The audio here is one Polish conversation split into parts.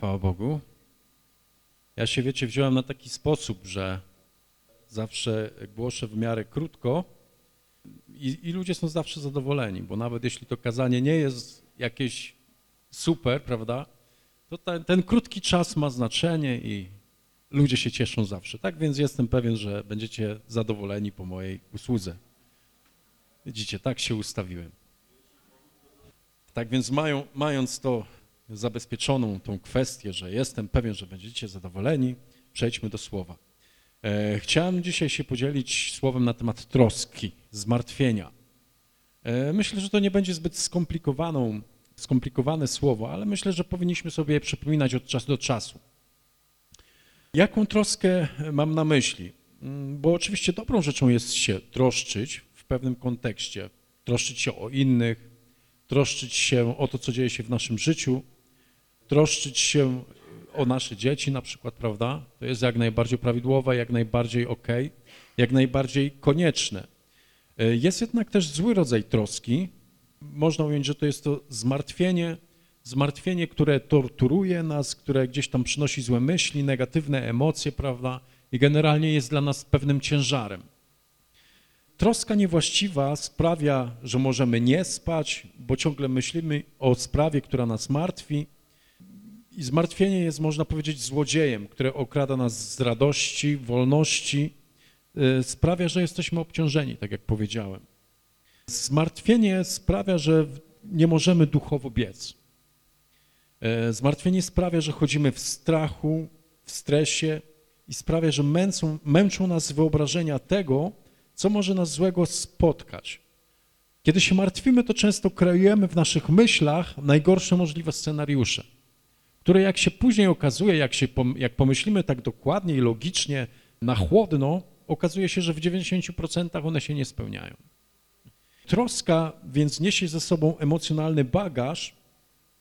Chwała Bogu. Ja się, wiecie, wziąłem na taki sposób, że zawsze głoszę w miarę krótko i, i ludzie są zawsze zadowoleni, bo nawet jeśli to kazanie nie jest jakieś super, prawda, to ten, ten krótki czas ma znaczenie i ludzie się cieszą zawsze. Tak więc jestem pewien, że będziecie zadowoleni po mojej usłudze. Widzicie, tak się ustawiłem. Tak więc mają, mając to zabezpieczoną, tą kwestię, że jestem pewien, że będziecie zadowoleni, przejdźmy do słowa. E, chciałem dzisiaj się podzielić słowem na temat troski, zmartwienia. E, myślę, że to nie będzie zbyt skomplikowaną, skomplikowane słowo, ale myślę, że powinniśmy sobie je przypominać od czasu do czasu. Jaką troskę mam na myśli? Mm, Bo oczywiście dobrą rzeczą jest się troszczyć w pewnym kontekście, troszczyć się o innych, troszczyć się o to, co dzieje się w naszym życiu, troszczyć się o nasze dzieci na przykład, prawda? To jest jak najbardziej prawidłowe, jak najbardziej ok, jak najbardziej konieczne. E, Jest jednak też zły rodzaj troski. Można ująć, że to jest to zmartwienie, zmartwienie, które torturuje nas, które gdzieś tam przynosi złe myśli, negatywne emocje, prawda? I generalnie jest dla nas pewnym ciężarem. Troska niewłaściwa sprawia, że możemy nie spać, bo ciągle myślimy o sprawie, która nas martwi. I zmartwienie jest, można powiedzieć, złodziejem, które okrada nas z radości, wolności, y, sprawia, że jesteśmy obciążeni, tak jak powiedziałem. Zmartwienie sprawia, że nie możemy duchowo biec. E, Zmartwienie sprawia, że chodzimy w strachu, w stresie i sprawia, że męczą, męczą nas wyobrażenia tego, co może nas złego spotkać. Kiedy się martwimy, to często kreujemy w naszych myślach najgorsze możliwe scenariusze, które jak się później okazuje, jak, się, jak pomyślimy tak dokładnie i logicznie, na chłodno, okazuje się, że w 90% one się nie spełniają. Troska więc niesie ze sobą emocjonalny bagaż,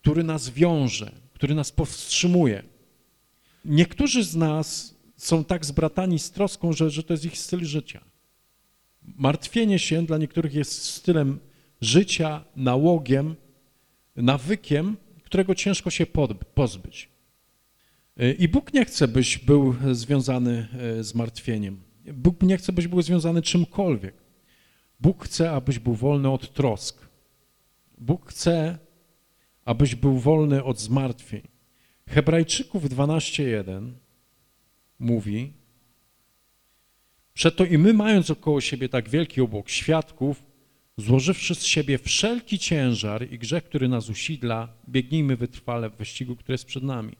który nas wiąże, który nas powstrzymuje. Niektórzy z nas są tak zbratani z troską, że, że to jest ich styl życia. Martwienie się dla niektórych jest stylem życia, nałogiem, nawykiem, którego ciężko się pozbyć. Y, I Bóg nie chce, byś był związany y, z martwieniem. Bóg nie chce, byś był związany czymkolwiek. Bóg chce, abyś był wolny od trosk. Bóg chce, abyś był wolny od zmartwień. Hebrajczyków 12:1 mówi, Przeto i my, mając około siebie tak wielki obłok świadków, złożywszy z siebie wszelki ciężar i grzech, który nas usidla, biegnijmy wytrwale w wyścigu, który jest przed nami.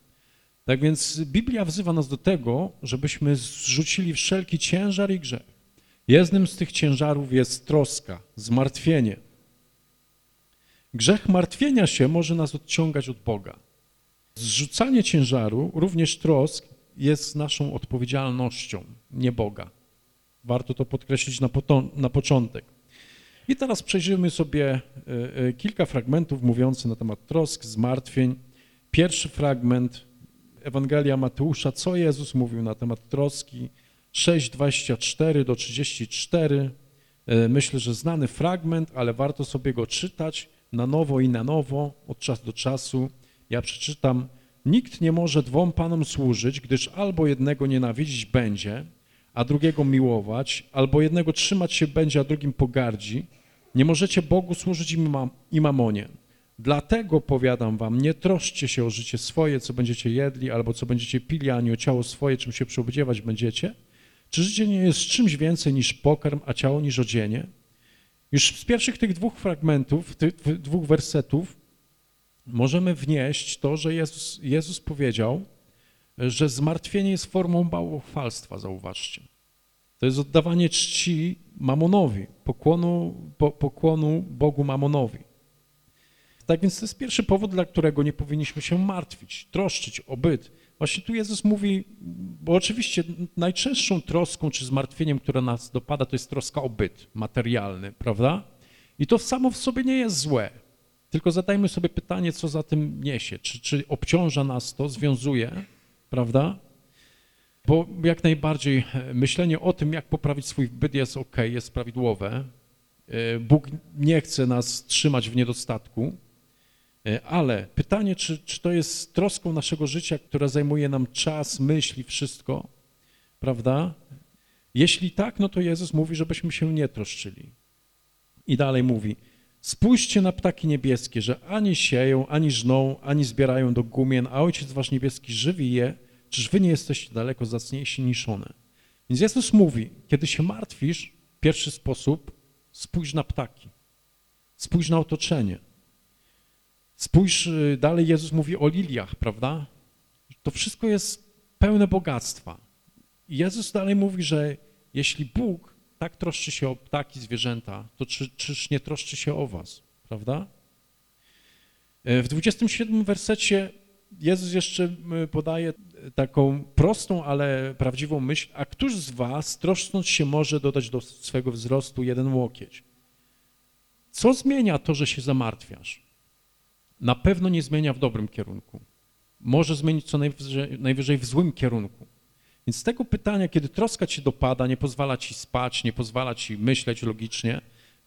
Tak więc Biblia wzywa nas do tego, żebyśmy zrzucili wszelki ciężar i grzech. Jednym z tych ciężarów jest troska, zmartwienie. Grzech martwienia się może nas odciągać od Boga. Zrzucanie ciężaru, również trosk, jest naszą odpowiedzialnością, nie Boga. Warto to podkreślić na, na początek. I teraz przejrzymy sobie e, e, kilka fragmentów mówiących na temat trosk, zmartwień. Pierwszy fragment Ewangelia Mateusza, co Jezus mówił na temat troski, 6:24 do 34. E, Myślę, że znany fragment, ale warto sobie go czytać na nowo i na nowo, od czasu do czasu. Ja przeczytam. Nikt nie może dwom panom służyć, gdyż albo jednego nienawidzić będzie, a drugiego miłować, albo jednego trzymać się będzie, a drugim pogardzi. Nie możecie Bogu służyć i mam- i mamonie. Dlatego powiadam wam, nie troszczcie się o życie swoje, co będziecie jedli, albo co będziecie pili, ani o ciało swoje, czym się przyodziewać będziecie. Czy życie nie jest czymś więcej niż pokarm, a ciało niż odzienie? Już z pierwszych tych dwóch fragmentów, tych dwóch wersetów możemy wnieść to, że Jezus, Jezus powiedział, że zmartwienie jest formą bałwochwalstwa, zauważcie. To jest oddawanie czci mamonowi, pokłonu, po, pokłonu Bogu mamonowi. Tak więc to jest pierwszy powód, dla którego nie powinniśmy się martwić, troszczyć o byt. Właśnie tu Jezus mówi, bo oczywiście najczęstszą troską czy zmartwieniem, które nas dopada, to jest troska o byt materialny, prawda? I to samo w sobie nie jest złe. Tylko zadajmy sobie pytanie, co za tym niesie. Czy, czy obciąża nas to, związuje, prawda? Bo jak najbardziej e, myślenie o tym, jak poprawić swój byt jest ok, jest prawidłowe. E, Bóg nie chce nas trzymać w niedostatku. E, Ale pytanie, czy, czy to jest troską naszego życia, która zajmuje nam czas, myśli, wszystko, prawda? Jeśli tak, no to Jezus mówi, żebyśmy się nie troszczyli. I dalej mówi, spójrzcie na ptaki niebieskie, że ani sieją, ani żną, ani zbierają do gumien, a Ojciec Wasz Niebieski żywi je, czyż Wy nie jesteście daleko zacniejsi niż one? Więc Jezus mówi, kiedy się martwisz, w pierwszy sposób spójrz na ptaki, spójrz na otoczenie. Spójrz, y, dalej Jezus mówi o liliach, prawda? To wszystko jest pełne bogactwa. I Jezus dalej mówi, że jeśli Bóg tak troszczy się o ptaki, zwierzęta, to czy, czyż nie troszczy się o was, prawda? E, W 27 wersecie Jezus jeszcze y, podaje taką prostą, ale prawdziwą myśl, a któż z was, troszcząc się, może dodać do swego wzrostu jeden łokieć? Co zmienia to, że się zamartwiasz? Na pewno nie zmienia w dobrym kierunku. Może zmienić co najwyżej, najwyżej w złym kierunku. Więc z tego pytania, kiedy troska cię dopada, nie pozwala ci spać, nie pozwala ci myśleć logicznie,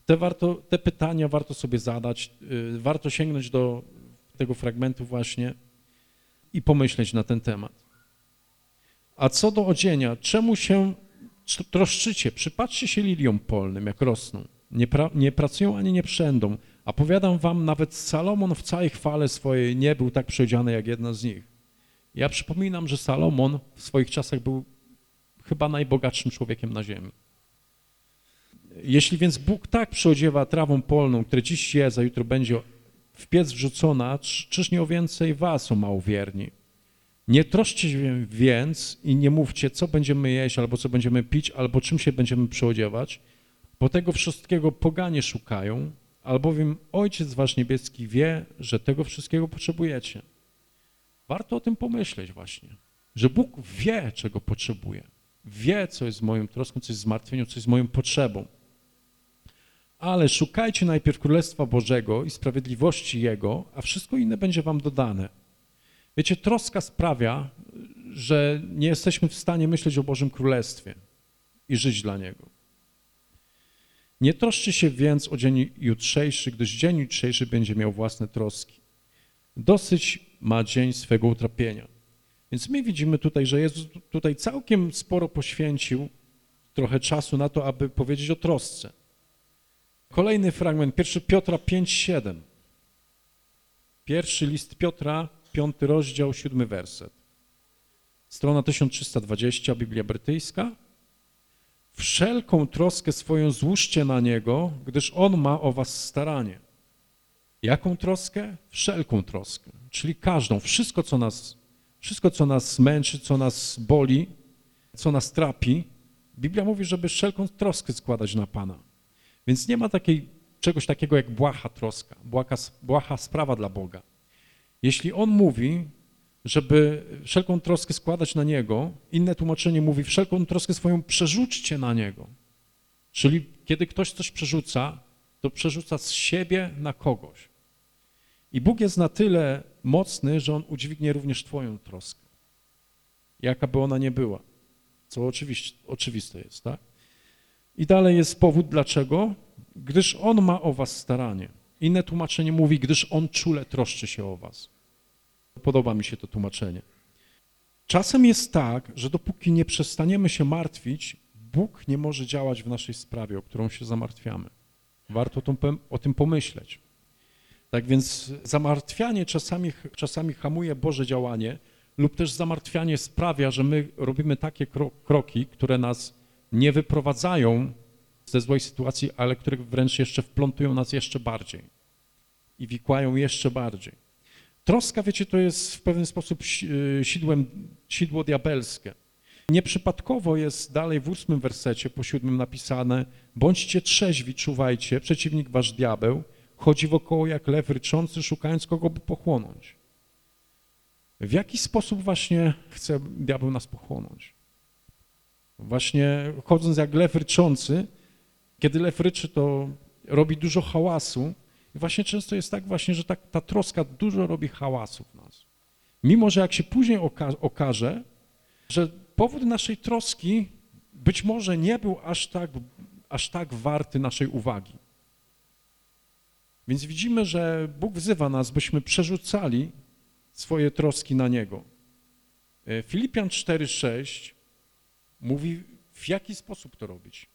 te, warto, te pytania warto sobie zadać, yy, warto sięgnąć do tego fragmentu właśnie i pomyśleć na ten temat. A co do odzienia, czemu się troszczycie? Przypatrzcie się liliom polnym, jak rosną. Nie, pra, nie pracują ani nie przędą. A powiadam wam, nawet Salomon w całej chwale swojej nie był tak przyodziany jak jedna z nich. Ja przypominam, że Salomon w swoich czasach był chyba najbogatszym człowiekiem na ziemi. Jeśli więc Bóg tak przyodziewa trawą polną, która dziś jest, a jutro będzie w piec wrzucona, czy- czyż nie o więcej was, o małowierni? Nie troszcie się więc i nie mówcie, co będziemy jeść, albo co będziemy pić, albo czym się będziemy przyodziewać, bo tego wszystkiego poganie szukają, albowiem Ojciec Wasz Niebieski wie, że tego wszystkiego potrzebujecie. Warto o tym pomyśleć właśnie, że Bóg wie, czego potrzebuje. Wie, co jest moją troską, co jest zmartwieniem, co jest moją potrzebą. Ale szukajcie najpierw Królestwa Bożego i sprawiedliwości Jego, a wszystko inne będzie wam dodane. Wiecie, troska sprawia, że nie jesteśmy w stanie myśleć o Bożym Królestwie i żyć dla Niego. Nie troszczy się więc o dzień jutrzejszy, gdyż dzień jutrzejszy będzie miał własne troski. Dosyć ma dzień swego utrapienia. Więc my widzimy tutaj, że Jezus tutaj całkiem sporo poświęcił trochę czasu na to, aby powiedzieć o trosce. Kolejny fragment, 1 Piotra 5,7. Pierwszy list Piotra, piąty rozdział, siódmy werset. Strona 1320, Biblia Brytyjska. Wszelką troskę swoją złóżcie na Niego, gdyż On ma o was staranie. Jaką troskę? Wszelką troskę, czyli każdą, wszystko co nas, wszystko co nas męczy, co nas boli, co nas trapi. Biblia mówi, żeby wszelką troskę składać na Pana. Więc nie ma takiej, czegoś takiego jak błaha troska, błaha, błaha sprawa dla Boga. Jeśli On mówi, żeby wszelką troskę składać na Niego, inne tłumaczenie mówi, wszelką troskę swoją przerzućcie na Niego. Czyli kiedy ktoś coś przerzuca, to przerzuca z siebie na kogoś. I Bóg jest na tyle mocny, że On udźwignie również Twoją troskę, jaka by ona nie była, co oczywiście, oczywiste jest, tak? I dalej jest powód dlaczego, gdyż On ma o was staranie. Inne tłumaczenie mówi, gdyż On czule troszczy się o was. Podoba mi się to tłumaczenie. Czasem jest tak, że dopóki nie przestaniemy się martwić, Bóg nie może działać w naszej sprawie, o którą się zamartwiamy. Warto o tym, pomyśleć. Tak więc zamartwianie czasami, czasami hamuje Boże działanie lub też zamartwianie sprawia, że my robimy takie kro, kroki, które nas nie wyprowadzają ze złej sytuacji, ale które wręcz jeszcze wplątują nas jeszcze bardziej i wikłają jeszcze bardziej. Troska, wiecie, to jest w pewien sposób sidłem, sidło diabelskie. Nieprzypadkowo jest dalej w ósmym wersecie, po siódmym napisane bądźcie trzeźwi, czuwajcie, przeciwnik wasz diabeł chodzi wokoło jak lew ryczący, szukając kogo by pochłonąć. W jaki sposób właśnie chce diabeł nas pochłonąć? Właśnie chodząc jak lew ryczący, kiedy lew ryczy, to robi dużo hałasu. I właśnie często jest tak właśnie, że ta, ta troska dużo robi hałasu w nas. Mimo, że jak się później oka okaże, że powód naszej troski być może nie był aż tak, aż tak warty naszej uwagi. Więc widzimy, że Bóg wzywa nas, byśmy przerzucali swoje troski na Niego. E, Filipian 4,6 mówi, w jaki sposób to robić.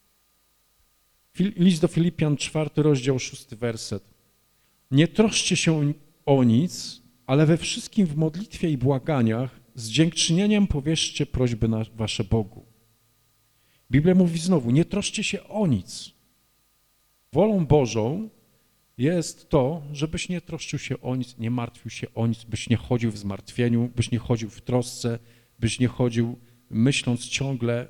List do Filipian, czwarty rozdział, szósty werset. Nie troszcie się o nic, ale we wszystkim w modlitwie i błaganiach z dziękczynieniem powierzcie prośby na wasze Bogu. Biblia mówi znowu, nie troszcie się o nic. Wolą Bożą jest to, żebyś nie troszczył się o nic, nie martwił się o nic, byś nie chodził w zmartwieniu, byś nie chodził w trosce, byś nie chodził myśląc ciągle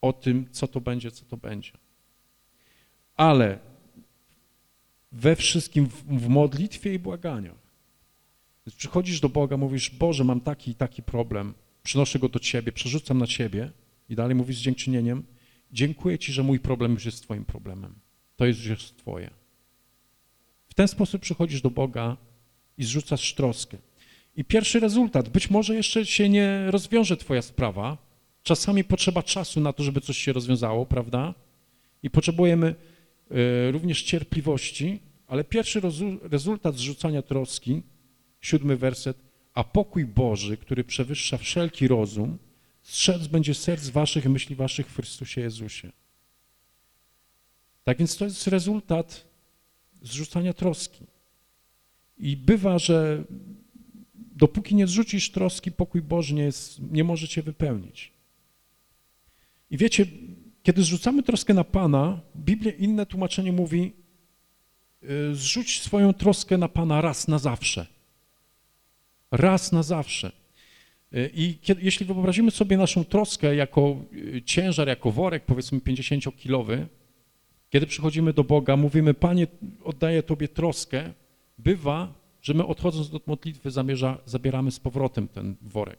o tym, co to będzie, co to będzie. Ale we wszystkim w, w modlitwie i błaganiach. Przychodzisz do Boga, mówisz, Boże, mam taki i taki problem, przynoszę go do Ciebie, przerzucam na Ciebie i dalej mówisz z dziękczynieniem, dziękuję Ci, że mój problem już jest Twoim problemem. To jest już Twoje. W ten sposób przychodzisz do Boga i zrzucasz troskę. I pierwszy rezultat, być może jeszcze się nie rozwiąże Twoja sprawa, czasami potrzeba czasu na to, żeby coś się rozwiązało, prawda? I potrzebujemy y, również cierpliwości, ale pierwszy rezultat zrzucania troski, siódmy werset, a pokój Boży, który przewyższa wszelki rozum, strzec będzie serc waszych myśli waszych w Chrystusie Jezusie. Tak więc to jest rezultat zrzucania troski. I bywa, że dopóki nie zrzucisz troski, pokój Boży nie, jest, nie może cię wypełnić. I wiecie, kiedy zrzucamy troskę na Pana, Biblia, inne tłumaczenie mówi, y, zrzuć swoją troskę na Pana raz na zawsze. Raz na zawsze. Y, I kiedy, jeśli wyobrazimy sobie naszą troskę jako y, ciężar, jako worek, powiedzmy 50-kilowy, kiedy przychodzimy do Boga, mówimy, Panie, oddaję Tobie troskę, bywa, że my odchodząc od modlitwy zamierza, zabieramy z powrotem ten worek.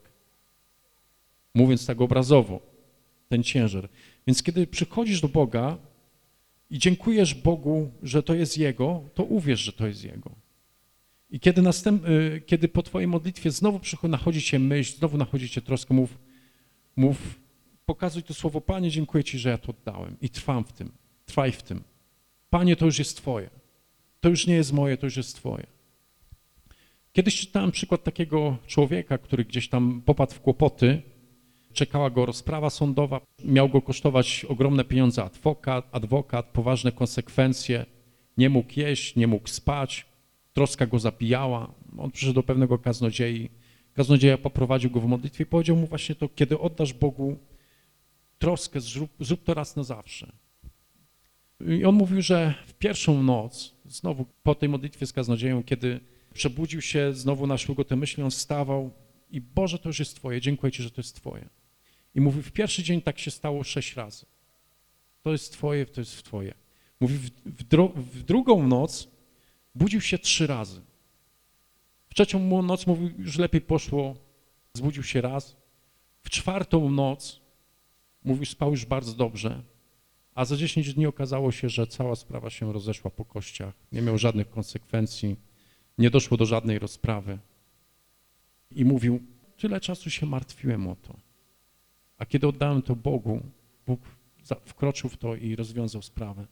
Mówiąc tak obrazowo, ten ciężar. Więc kiedy przychodzisz do Boga i dziękujesz Bogu, że to jest Jego, to uwierz, że to jest Jego. I kiedy, następ, y, kiedy po Twojej modlitwie znowu nachodzi Cię myśl, znowu nachodzi Cię troska, mów, mów, pokazuj to słowo, Panie, dziękuję Ci, że ja to oddałem i trwam w tym, trwaj w tym. Panie, to już jest Twoje. To już nie jest moje, to już jest Twoje. Kiedyś czytałem przykład takiego człowieka, który gdzieś tam popadł w kłopoty, czekała go rozprawa sądowa, miał go kosztować ogromne pieniądze. Adwokat, adwokat, poważne konsekwencje, nie mógł jeść, nie mógł spać, troska go zabijała. On przyszedł do pewnego kaznodziei, kaznodzieja poprowadził go w modlitwie i powiedział mu właśnie to, kiedy oddasz Bogu troskę, zrób, zrób to raz na zawsze. I on mówił, że w pierwszą noc, znowu po tej modlitwie z kaznodzieją, kiedy przebudził się, znowu naszły go te myśli, on wstawał i Boże, to już jest Twoje, dziękuję Ci, że to jest Twoje. I mówi, w pierwszy dzień tak się stało sześć razy. To jest Twoje, to jest Twoje. Mówi, w, w, w drugą noc budził się trzy razy. W trzecią noc mówił, już lepiej poszło, zbudził się raz. W czwartą noc mówił, spał już bardzo dobrze, a za 10 dni okazało się, że cała sprawa się rozeszła po kościach, nie miał żadnych konsekwencji, nie doszło do żadnej rozprawy. I mówił, tyle czasu się martwiłem o to. A kiedy oddałem to Bogu, Bóg wkroczył w to i rozwiązał sprawę.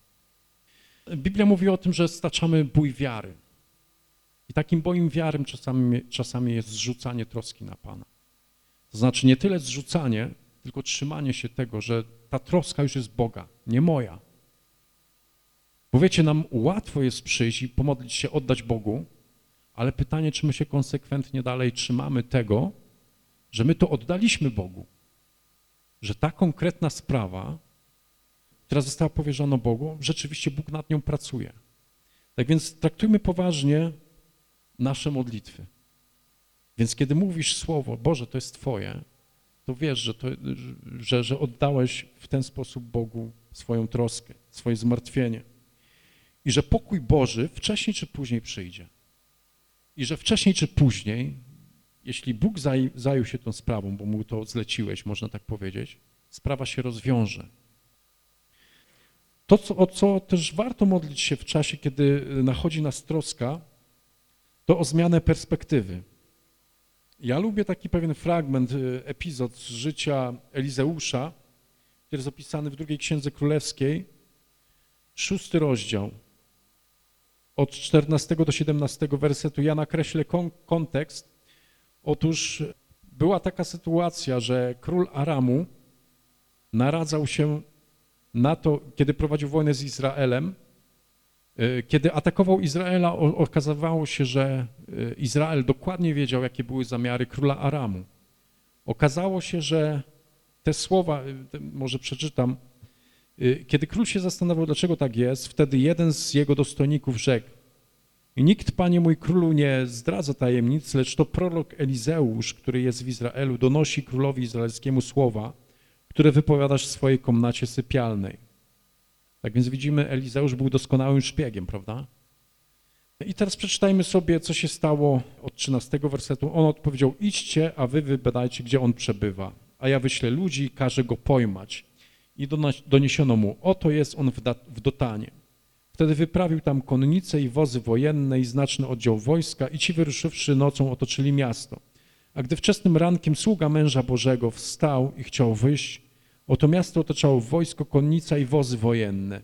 Biblia mówi o tym, że staczamy bój wiary. I takim bojem wiary czasami, czasami jest zrzucanie troski na Pana. To znaczy nie tyle zrzucanie, tylko trzymanie się tego, że ta troska już jest Boga, nie moja. Bo wiecie, nam łatwo jest przyjść i pomodlić się, oddać Bogu, ale pytanie, czy my się konsekwentnie dalej trzymamy tego, że my to oddaliśmy Bogu. Że ta konkretna sprawa, która została powierzona Bogu, rzeczywiście Bóg nad nią pracuje. Tak więc traktujmy poważnie nasze modlitwy. Więc kiedy mówisz słowo, Boże, to jest Twoje, to wiesz, że, to, że, że oddałeś w ten sposób Bogu swoją troskę, swoje zmartwienie. I że pokój Boży wcześniej czy później przyjdzie. I że wcześniej czy później, jeśli Bóg zaj, zajął się tą sprawą, bo mu to zleciłeś, można tak powiedzieć, sprawa się rozwiąże. To, co, o co też warto modlić się w czasie, kiedy nachodzi nas troska, to o zmianę perspektywy. Ja lubię taki pewien fragment, epizod z życia Elizeusza, który jest opisany w drugiej Księdze Królewskiej, szósty rozdział, od 14 do 17 wersetu. Ja nakreślę kon kontekst. Otóż była taka sytuacja, że król Aramu naradzał się na to, kiedy prowadził wojnę z Izraelem, y, kiedy atakował Izraela, okazywało się, że y, Izrael dokładnie wiedział, jakie były zamiary króla Aramu. Okazało się, że te słowa, y, może przeczytam, kiedy król się zastanawiał, dlaczego tak jest, wtedy jeden z jego dostojników rzekł, nikt, panie mój królu, nie zdradza tajemnic, lecz to prorok Elizeusz, który jest w Izraelu, donosi królowi izraelskiemu słowa, które wypowiadasz w swojej komnacie sypialnej. Tak więc widzimy, Elizeusz był doskonałym szpiegiem, prawda? I teraz przeczytajmy sobie, co się stało od 13 wersetu. On odpowiedział, idźcie, a wy wybadajcie, gdzie on przebywa. A ja wyślę ludzi i każę go pojmać. I doniesiono mu, oto jest on w Dotanie. Wtedy wyprawił tam konnice i wozy wojenne i znaczny oddział wojska i ci wyruszywszy nocą otoczyli miasto. A gdy wczesnym rankiem sługa męża Bożego wstał i chciał wyjść, oto miasto otaczało wojsko, konnica i wozy wojenne.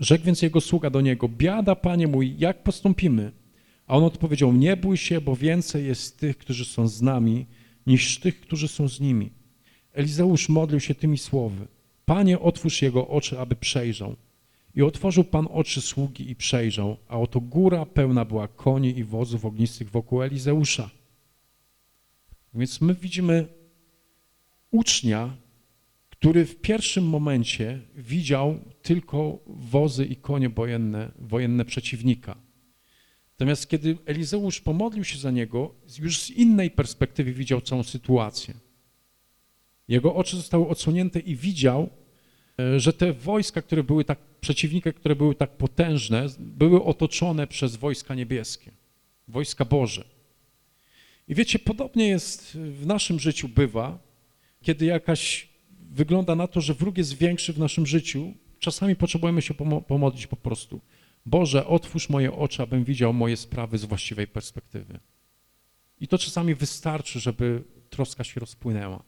Rzekł więc jego sługa do niego, biada, panie mój, jak postąpimy? A on odpowiedział, nie bój się, bo więcej jest tych, którzy są z nami, niż tych, którzy są z nimi. Elizeusz modlił się tymi słowy, Panie, otwórz jego oczy, aby przejrzał. I otworzył Pan oczy sługi i przejrzał, a oto góra pełna była koni i wozów ognistych wokół Elizeusza. Więc my widzimy ucznia, który w pierwszym momencie widział tylko wozy i konie wojenne, wojenne przeciwnika. Natomiast kiedy Elizeusz pomodlił się za niego, już z innej perspektywy widział całą sytuację. Jego oczy zostały odsłonięte i widział, e, że te wojska, które były tak, przeciwnika, które były tak potężne, były otoczone przez wojska niebieskie, wojska Boże. I wiecie, podobnie jest w naszym życiu bywa, kiedy jakaś wygląda na to, że wróg jest większy w naszym życiu, czasami potrzebujemy się pomodlić po prostu. Boże, otwórz moje oczy, abym widział moje sprawy z właściwej perspektywy. I to czasami wystarczy, żeby troska się rozpłynęła.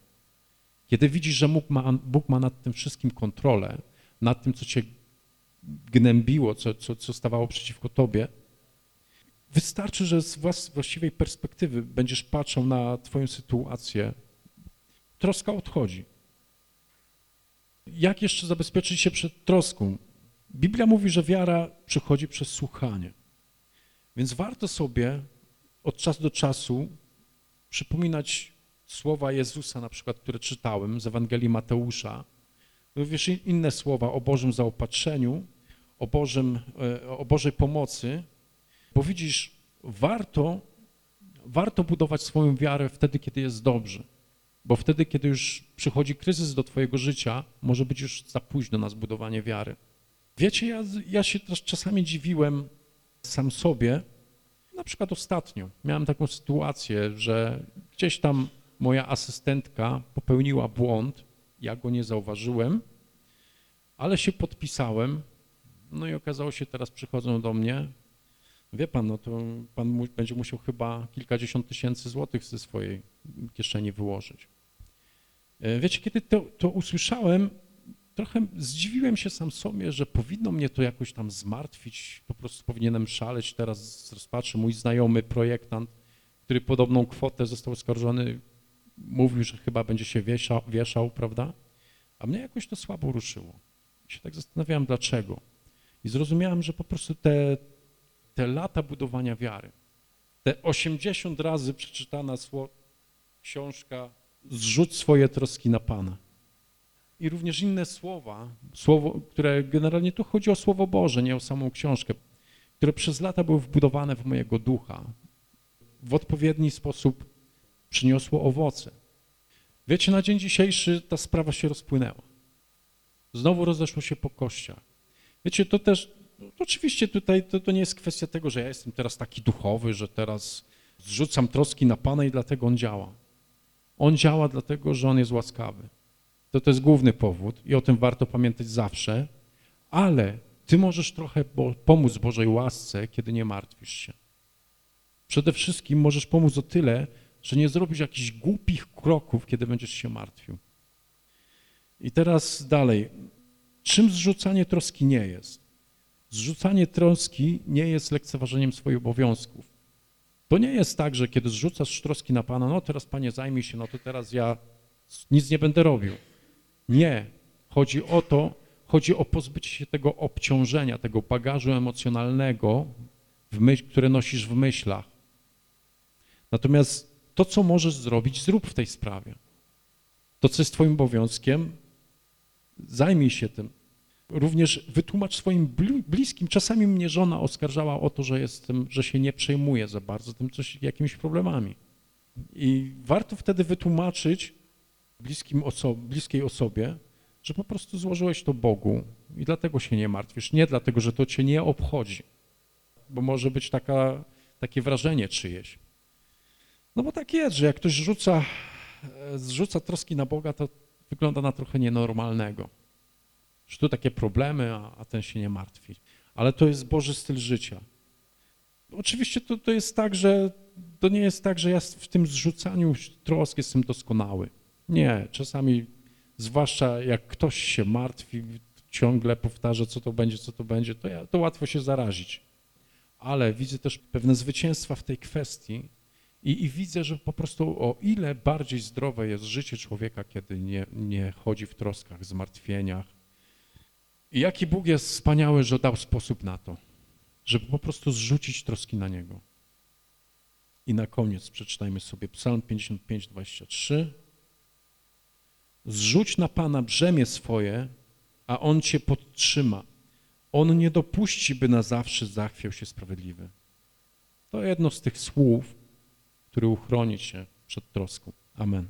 Kiedy widzisz, że Bóg ma, Bóg ma nad tym wszystkim kontrolę, nad tym, co cię gnębiło, co, co, co stawało przeciwko tobie, Wystarczy, że z właściwej perspektywy będziesz patrzył na twoją sytuację. Troska odchodzi. Jak jeszcze zabezpieczyć się przed troską? Biblia mówi, że wiara przychodzi przez słuchanie. Więc warto sobie od czasu do czasu przypominać słowa Jezusa, na przykład, które czytałem z Ewangelii Mateusza, również inne słowa o Bożym zaopatrzeniu, o, Bożym, e, o Bożej pomocy, bo widzisz, warto, warto budować swoją wiarę wtedy, kiedy jest dobrze. Bo wtedy, kiedy już przychodzi kryzys do twojego życia, może być już za późno na zbudowanie wiary. Wiecie, ja, ja się też czasami dziwiłem sam sobie. Na przykład ostatnio miałem taką sytuację, że gdzieś tam moja asystentka popełniła błąd, ja go nie zauważyłem, ale się podpisałem, no i okazało się, teraz przychodzą do mnie, Wie pan, no to pan mu, będzie musiał chyba kilkadziesiąt tysięcy złotych ze swojej kieszeni wyłożyć. E, wiecie, kiedy to, to usłyszałem, trochę zdziwiłem się sam sobie, że powinno mnie to jakoś tam zmartwić, po prostu powinienem szaleć teraz rozpaczy. Mój znajomy projektant, który podobną kwotę został oskarżony, mówił, że chyba będzie się wieszał, wieszał prawda? A mnie jakoś to słabo ruszyło. I się tak zastanawiałem, dlaczego. I zrozumiałem, że po prostu te, te lata budowania wiary, te 80 razy przeczytana książka Zrzuć swoje troski na Pana. I również inne słowa, słowo, które generalnie tu chodzi o Słowo Boże, nie o samą książkę, które przez lata były wbudowane w mojego ducha, w odpowiedni sposób przyniosło owoce. Wiecie, na dzień dzisiejszy ta sprawa się rozpłynęła. Znowu rozeszło się po kościach. Wiecie, to też no, oczywiście tutaj to, to nie jest kwestia tego, że ja jestem teraz taki duchowy, że teraz zrzucam troski na Pana i dlatego On działa. On działa dlatego, że On jest łaskawy. To, to jest główny powód i o tym warto pamiętać zawsze, ale Ty możesz trochę pomóc Bożej łasce, kiedy nie martwisz się. Przede wszystkim możesz pomóc o tyle, że nie zrobisz jakichś głupich kroków, kiedy będziesz się martwił. I teraz dalej. Czym zrzucanie troski nie jest? Zrzucanie troski nie jest lekceważeniem swoich obowiązków. To nie jest tak, że kiedy zrzucasz troski na Pana, no teraz Panie zajmij się, no to teraz ja nic nie będę robił. Nie. Chodzi o to, chodzi o pozbycie się tego obciążenia, tego bagażu emocjonalnego, myśl, które nosisz w myślach. Natomiast to, co możesz zrobić, zrób w tej sprawie. To, co jest twoim obowiązkiem, zajmij się tym. Również wytłumacz swoim bli- bliskim. Czasami mnie żona oskarżała o to, że jestem, że się nie przejmuję za bardzo tym coś, jakimiś problemami. I warto wtedy wytłumaczyć bliskim oso bliskiej osobie, że po prostu złożyłeś to Bogu i dlatego się nie martwisz. Nie dlatego, że to cię nie obchodzi, bo może być taka, takie wrażenie czyjeś. No bo tak jest, że jak ktoś rzuca, e, zrzuca troski na Boga, to wygląda na trochę nienormalnego. Że tu takie problemy, a, a ten się nie martwi. Ale to jest Boży styl życia. Oczywiście to, to jest tak, że to nie jest tak, że ja w tym zrzucaniu trosk jestem doskonały. Nie, czasami, zwłaszcza jak ktoś się martwi, ciągle powtarza, co to będzie, co to będzie, to, ja, to łatwo się zarazić. Ale widzę też pewne zwycięstwa w tej kwestii i, i widzę, że po prostu o ile bardziej zdrowe jest życie człowieka, kiedy nie, nie chodzi w troskach, zmartwieniach. I jaki Bóg jest wspaniały, że dał sposób na to, żeby po prostu zrzucić troski na Niego. I na koniec przeczytajmy sobie Psalm 55, 23. Zrzuć na Pana brzemię swoje, a On cię podtrzyma. On nie dopuści, by na zawsze zachwiał się sprawiedliwy. To jedno z tych słów, które uchroni cię przed troską. Amen.